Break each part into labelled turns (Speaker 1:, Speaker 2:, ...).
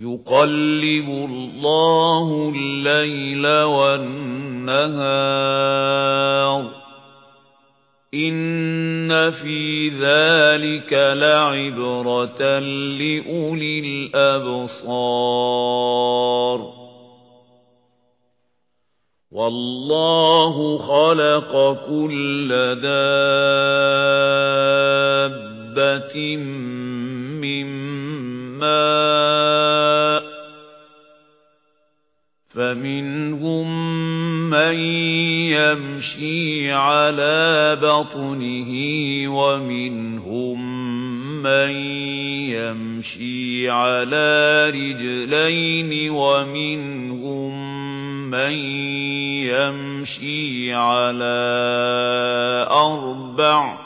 Speaker 1: يُقَلِّبُ اللَّهُ اللَّيْلَ وَالنَّهَارَ. إِنَّ فِي ذَلِكَ لَعِبْرَةً لِأُولِي الْأَبْصَارِ. وَاللَّهُ خَلَقَ كُلَّ دَابَّةٍ مِّن مَّاءٍ فَمِنْهُم مَّن يَمْشِي عَلَى بَطْنِهِ وَمِنْهُم مَّن يَمْشِي عَلَى رِجْلَيْنِ وَمِنْهُم مَّن يَمْشِي عَلَى أَرْبَعٍ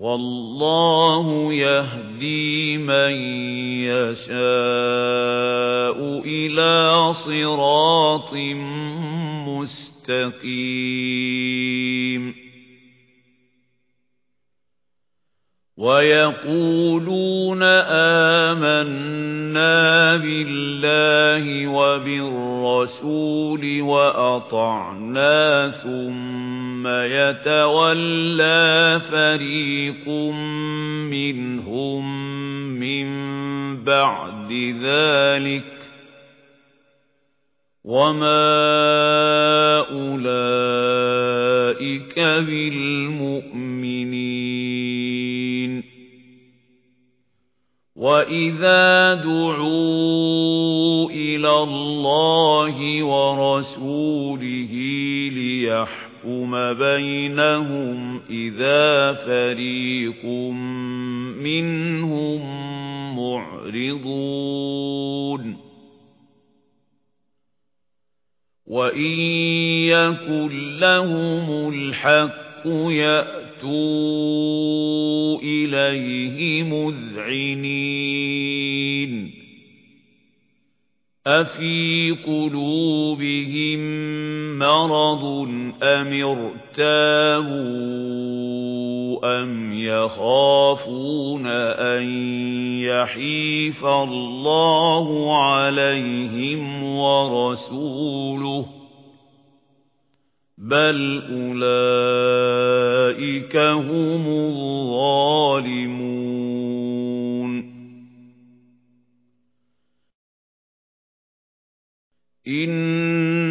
Speaker 1: وَاللَّهُ يَهْدِي مَن يَشَاءُ إِلَى صِرَاطٍ مُسْتَقِيمٍ. وَيَقُولُونَ آمَنَّا بِاللَّهِ وَبِالرَّسُولِ وَأَطَعْنَا ثُمَّ يَتَوَلَّى فَرِيقٌ مِنْهُمْ مِنْ بَعْدِ ذَلِكَ وَمَا أُولَئِكَ بِالْمُؤْمِنِينَ وَإِذَا دُعُوا إِلَى اللَّهِ وَرَسُولِهِ لِيَحْكُمَ بَيْنَهُمْ إِذَا فَرِيقٌ مِنْهُمْ مُعْرِضُونَ. وَإِن يَكُن لَّهُمُ الْحَقُّ يَأْتُوا إِلَيْهِ مُذْعِنِينَ. أَفِي قُلُوبِهِم مَّرَضٌ أَمِ ارْتَابُوا أَمْ يَخَافُونَ أَن يَحِيفَ اللَّهُ عَلَيْهِمْ وَرَسُولُهُ بَلْ أُولَئِكَ هُمُ الظَّالِمُونَ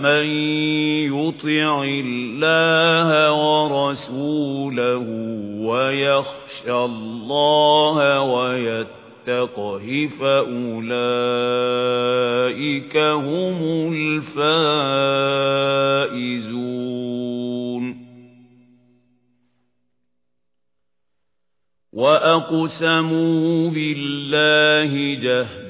Speaker 1: وَمَن يُطِعِ اللَّهَ وَرَسُولَهُ وَيَخْشَ اللَّهَ وَيَتَّقْهِ فَأُولَئِكَ هُمُ الْفَائِزُونَ. وَأَقْسَمُوا بِاللَّهِ جَهْدَ